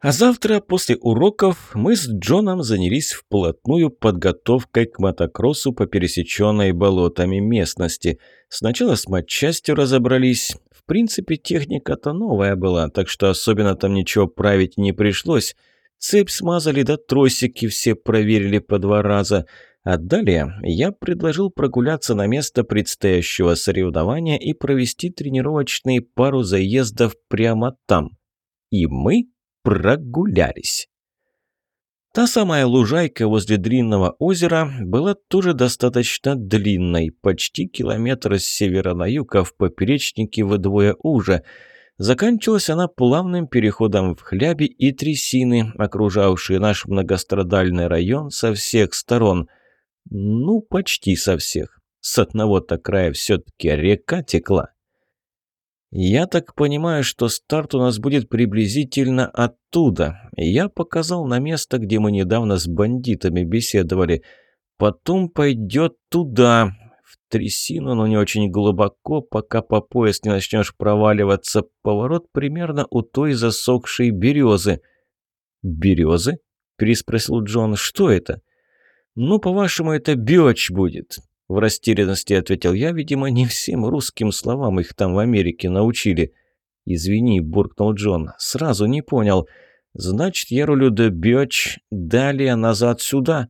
А завтра после уроков мы с Джоном занялись вплотную подготовкой к мотокроссу по пересеченной болотами местности. Сначала с матчастью разобрались. В принципе, техника-то новая была, так что особенно там ничего править не пришлось. Цепь смазали, да тросики все проверили по два раза. А далее я предложил прогуляться на место предстоящего соревнования и провести тренировочные пару заездов прямо там. И мы прогулялись. Та самая лужайка возле длинного озера была тоже достаточно длинной, почти километр с севера на юг, а в поперечнике вдвое уже. Заканчивалась она плавным переходом в хляби и трясины, окружавшие наш многострадальный район со всех сторон. Ну, почти со всех. С одного-то края все-таки река текла. «Я так понимаю, что старт у нас будет приблизительно оттуда. Я показал на место, где мы недавно с бандитами беседовали. Потом пойдет туда, в трясину, но не очень глубоко, пока по пояс не начнешь проваливаться. Поворот примерно у той засохшей березы». «Березы?» – переспросил Джон. «Что это?» «Ну, по-вашему, это бёч будет. В растерянности ответил я, видимо, не всем русским словам их там в Америке научили. «Извини», — буркнул Джон, — «сразу не понял. Значит, я рулю до Бёч, далее назад сюда?»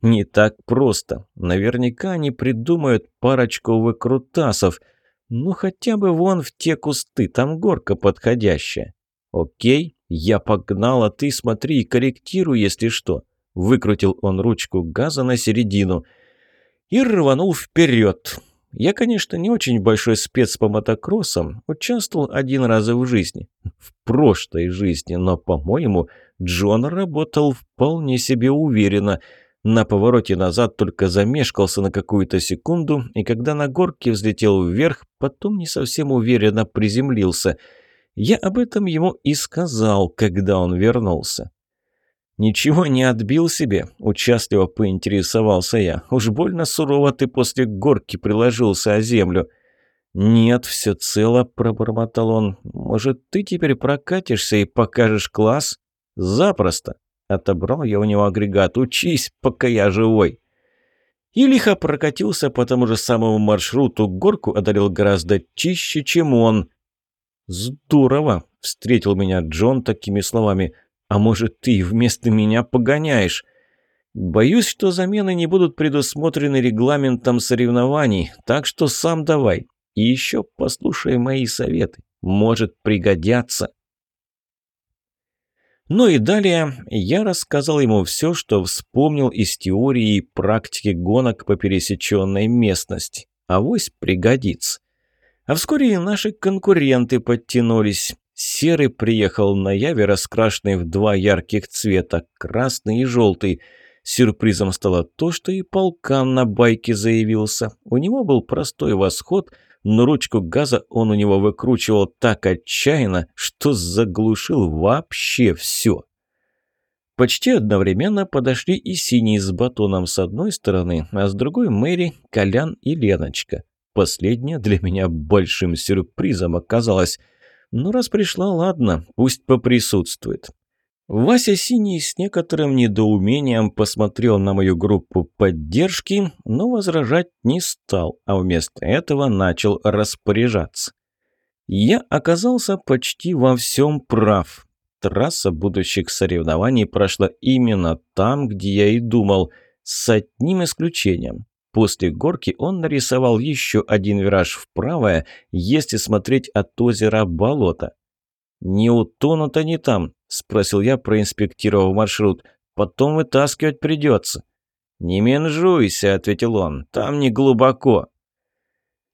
«Не так просто. Наверняка они придумают парочку выкрутасов. Ну, хотя бы вон в те кусты, там горка подходящая». «Окей, я погнал, а ты смотри и корректируй, если что». Выкрутил он ручку газа на середину — и рванул вперед. Я, конечно, не очень большой спец по мотокроссам, участвовал один раз в жизни, в прошлой жизни, но, по-моему, Джон работал вполне себе уверенно. На повороте назад только замешкался на какую-то секунду, и когда на горке взлетел вверх, потом не совсем уверенно приземлился. Я об этом ему и сказал, когда он вернулся. «Ничего не отбил себе?» – участливо поинтересовался я. «Уж больно сурово ты после горки приложился о землю». «Нет, все цело», – пробормотал он. «Может, ты теперь прокатишься и покажешь класс?» «Запросто», – отобрал я у него агрегат. «Учись, пока я живой». И лихо прокатился по тому же самому маршруту, горку одолел гораздо чище, чем он. «Здорово!» – встретил меня Джон такими словами – а может, ты вместо меня погоняешь? Боюсь, что замены не будут предусмотрены регламентом соревнований, так что сам давай. И еще послушай мои советы. Может пригодятся. Ну и далее я рассказал ему все, что вспомнил из теории и практики гонок по пересеченной местности. Авось пригодится. А вскоре и наши конкуренты подтянулись. Серый приехал на Яве, раскрашенный в два ярких цвета, красный и желтый. Сюрпризом стало то, что и полкан на байке заявился. У него был простой восход, но ручку газа он у него выкручивал так отчаянно, что заглушил вообще все. Почти одновременно подошли и синий с батоном с одной стороны, а с другой Мэри, Колян и Леночка. Последняя для меня большим сюрпризом оказалась – ну, раз пришла, ладно, пусть поприсутствует. Вася Синий с некоторым недоумением посмотрел на мою группу поддержки, но возражать не стал, а вместо этого начал распоряжаться. Я оказался почти во всем прав. Трасса будущих соревнований прошла именно там, где я и думал, с одним исключением. После горки он нарисовал еще один вираж в правое, если смотреть от озера болото. «Не утонут они там?» – спросил я, проинспектировав маршрут. «Потом вытаскивать придется». «Не менжуйся», – ответил он, – «там не глубоко».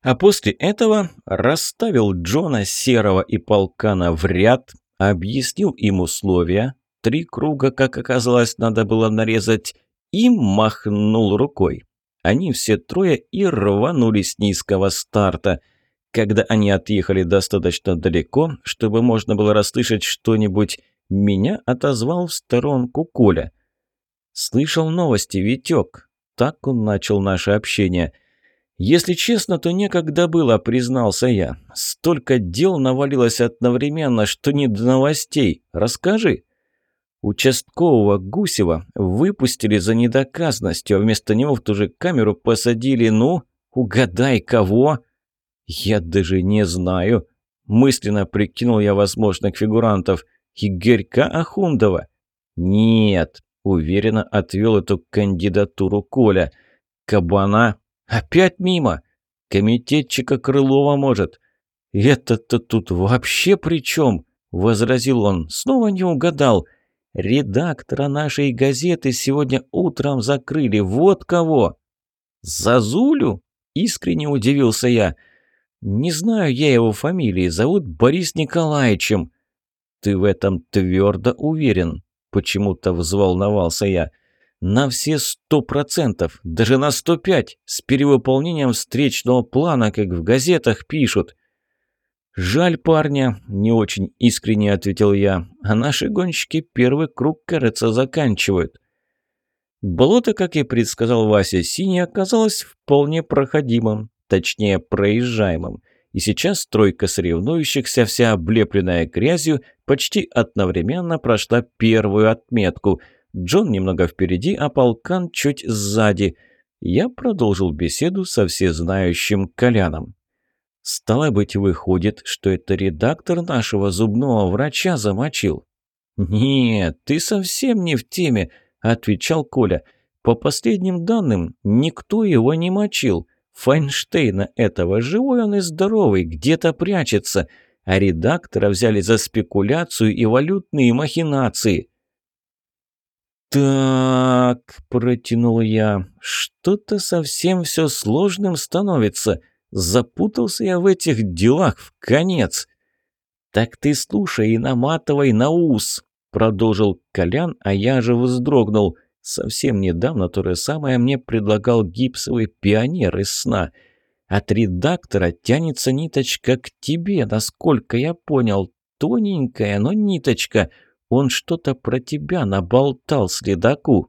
А после этого расставил Джона Серого и Полкана в ряд, объяснил им условия, три круга, как оказалось, надо было нарезать, и махнул рукой. Они все трое и рванули с низкого старта. Когда они отъехали достаточно далеко, чтобы можно было расслышать что-нибудь, меня отозвал в сторонку Коля. «Слышал новости, Витек?» Так он начал наше общение. «Если честно, то некогда было», — признался я. «Столько дел навалилось одновременно, что не до новостей. Расскажи». Участкового Гусева выпустили за недоказанностью, а вместо него в ту же камеру посадили, ну, угадай, кого? Я даже не знаю. Мысленно прикинул я возможных фигурантов. Игорька Ахундова? Нет, уверенно отвел эту кандидатуру Коля. Кабана? Опять мимо? Комитетчика Крылова может. «Это-то тут вообще при чем?» – возразил он. «Снова не угадал. Редактора нашей газеты сегодня утром закрыли. Вот кого!» «Зазулю?» – искренне удивился я. «Не знаю я его фамилии. Зовут Борис Николаевичем». «Ты в этом твердо уверен?» – почему-то взволновался я. «На все сто процентов, даже на сто пять, с перевыполнением встречного плана, как в газетах пишут». «Жаль парня», – не очень искренне ответил я. «А наши гонщики первый круг, кажется, заканчивают». Болото, как и предсказал Вася Синий, оказалось вполне проходимым, точнее проезжаемым. И сейчас тройка соревнующихся, вся облепленная грязью, почти одновременно прошла первую отметку. Джон немного впереди, а полкан чуть сзади. Я продолжил беседу со всезнающим Коляном. Стало быть, выходит, что это редактор нашего зубного врача замочил. «Нет, ты совсем не в теме», – отвечал Коля. «По последним данным, никто его не мочил. Файнштейна этого живой он и здоровый, где-то прячется, а редактора взяли за спекуляцию и валютные махинации». «Так», – протянул я, – «что-то совсем все сложным становится». Запутался я в этих делах в конец. «Так ты слушай и наматывай на ус», — продолжил Колян, а я же вздрогнул. Совсем недавно то же самое мне предлагал гипсовый пионер из сна. От редактора тянется ниточка к тебе, насколько я понял. Тоненькая, но ниточка. Он что-то про тебя наболтал следаку.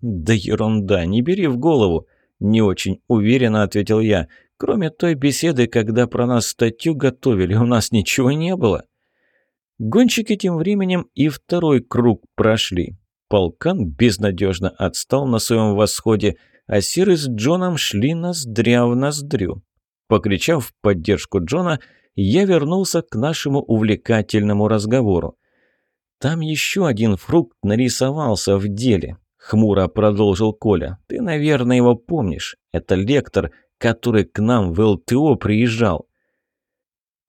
«Да ерунда, не бери в голову. Не очень уверенно ответил я. Кроме той беседы, когда про нас статью готовили, у нас ничего не было. Гонщики тем временем и второй круг прошли. Полкан безнадежно отстал на своем восходе, а Сиры с Джоном шли ноздря в ноздрю. Покричав в поддержку Джона, я вернулся к нашему увлекательному разговору. Там еще один фрукт нарисовался в деле. Хмуро продолжил Коля. «Ты, наверное, его помнишь. Это лектор, который к нам в ЛТО приезжал».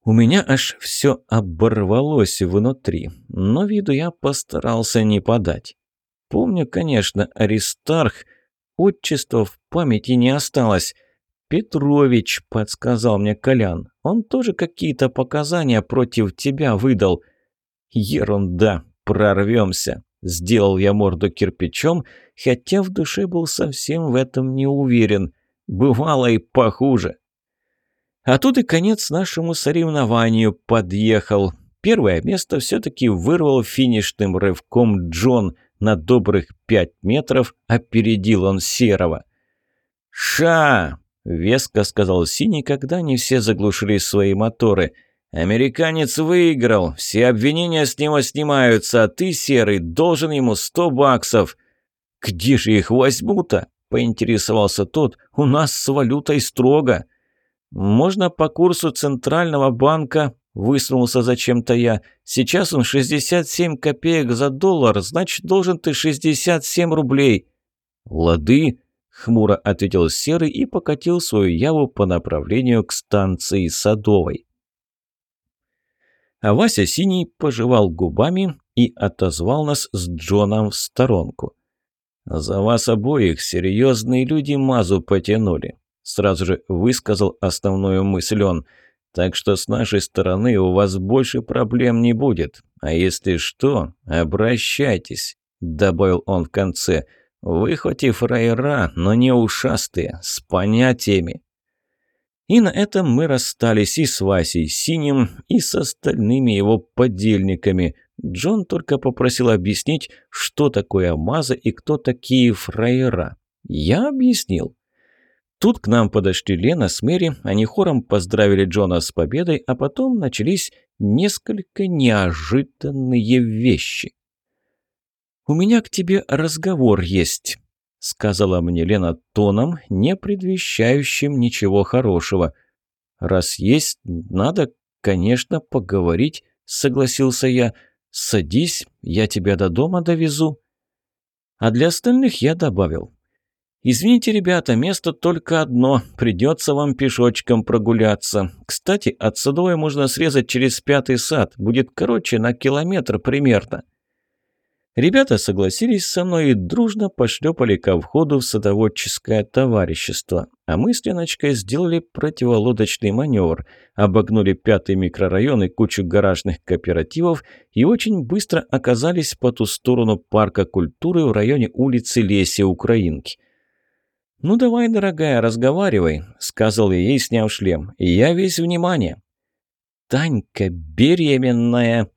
У меня аж все оборвалось внутри, но виду я постарался не подать. Помню, конечно, Аристарх, отчество в памяти не осталось. «Петрович», — подсказал мне Колян, — «он тоже какие-то показания против тебя выдал». «Ерунда, прорвемся», Сделал я морду кирпичом, хотя в душе был совсем в этом не уверен. Бывало и похуже. А тут и конец нашему соревнованию подъехал. Первое место все-таки вырвал финишным рывком Джон. На добрых пять метров опередил он Серого. «Ша!» — веско сказал Синий, когда не все заглушили свои моторы — «Американец выиграл, все обвинения с него снимаются, а ты, Серый, должен ему сто баксов». «Где же их возьму-то?» – поинтересовался тот. «У нас с валютой строго». «Можно по курсу Центрального банка», – высунулся зачем-то я. «Сейчас он 67 копеек за доллар, значит, должен ты 67 рублей». «Лады», – хмуро ответил Серый и покатил свою яву по направлению к станции Садовой. А Вася Синий пожевал губами и отозвал нас с Джоном в сторонку. «За вас обоих серьезные люди мазу потянули», – сразу же высказал основную мысль он. «Так что с нашей стороны у вас больше проблем не будет. А если что, обращайтесь», – добавил он в конце. «Вы хоть и фраера, но не ушастые, с понятиями». И на этом мы расстались и с Васей Синим, и с остальными его подельниками. Джон только попросил объяснить, что такое Маза и кто такие фраера. Я объяснил. Тут к нам подошли Лена с Мэри, они хором поздравили Джона с победой, а потом начались несколько неожиданные вещи. «У меня к тебе разговор есть», — сказала мне Лена тоном, не предвещающим ничего хорошего. «Раз есть, надо, конечно, поговорить», — согласился я. «Садись, я тебя до дома довезу». А для остальных я добавил. «Извините, ребята, место только одно. Придется вам пешочком прогуляться. Кстати, от Садовой можно срезать через пятый сад. Будет короче на километр примерно». Ребята согласились со мной и дружно пошлепали ко входу в садоводческое товарищество. А мы с Леночкой сделали противолодочный маневр, обогнули пятый микрорайон и кучу гаражных кооперативов и очень быстро оказались по ту сторону парка культуры в районе улицы Леси Украинки. «Ну давай, дорогая, разговаривай», — сказал я ей, сняв шлем. «Я весь внимание». «Танька беременная!»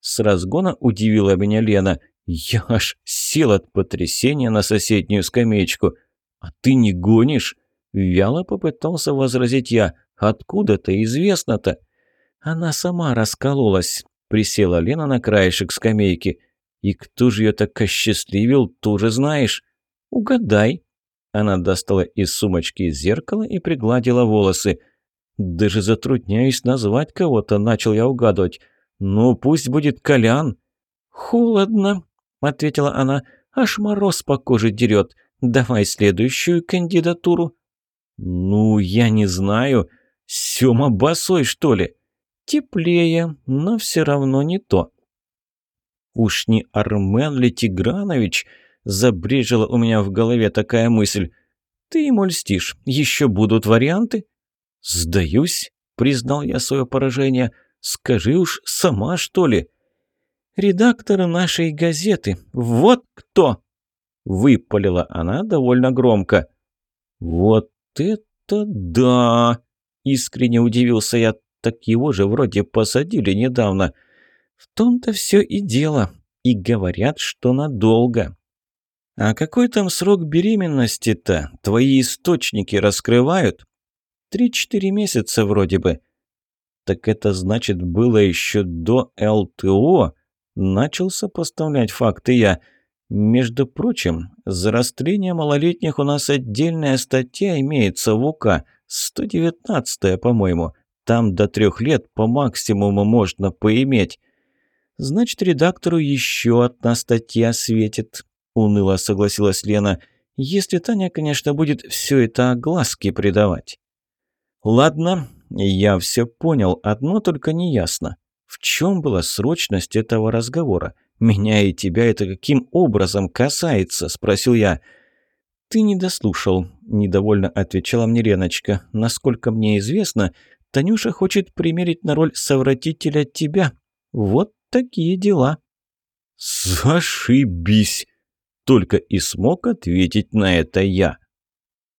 С разгона удивила меня Лена. Я аж сел от потрясения на соседнюю скамеечку. «А ты не гонишь?» Вяло попытался возразить я. «Откуда-то известно-то?» Она сама раскололась. Присела Лена на краешек скамейки. «И кто же ее так осчастливил, тоже знаешь?» «Угадай». Она достала из сумочки зеркало и пригладила волосы. «Даже затрудняюсь назвать кого-то», — начал я угадывать. «Ну, пусть будет Колян». «Холодно», — ответила она. «Аж мороз по коже дерет. Давай следующую кандидатуру». «Ну, я не знаю. Сёма босой, что ли?» «Теплее, но все равно не то». «Уж не Армен ли Тигранович?» — забрежила у меня в голове такая мысль. «Ты ему льстишь. Еще будут варианты?» «Сдаюсь», — признал я свое поражение. «Скажи уж сама, что ли?» Редактора нашей газеты. Вот кто!» Выпалила она довольно громко. «Вот это да!» Искренне удивился я. Так его же вроде посадили недавно. В том-то все и дело. И говорят, что надолго. А какой там срок беременности-то? Твои источники раскрывают? Три-четыре месяца вроде бы. Так это значит было еще до ЛТО? Начал сопоставлять факты я. Между прочим, за растление малолетних у нас отдельная статья имеется в УК, 119 по-моему. Там до трех лет по максимуму можно поиметь. Значит, редактору еще одна статья светит, уныло согласилась Лена. Если Таня, конечно, будет все это огласки придавать. Ладно, я все понял, одно только не ясно. В чем была срочность этого разговора? Меня и тебя это каким образом касается?» – спросил я. «Ты не дослушал», – недовольно отвечала мне Леночка. «Насколько мне известно, Танюша хочет примерить на роль совратителя тебя. Вот такие дела». «Зашибись!» – только и смог ответить на это я.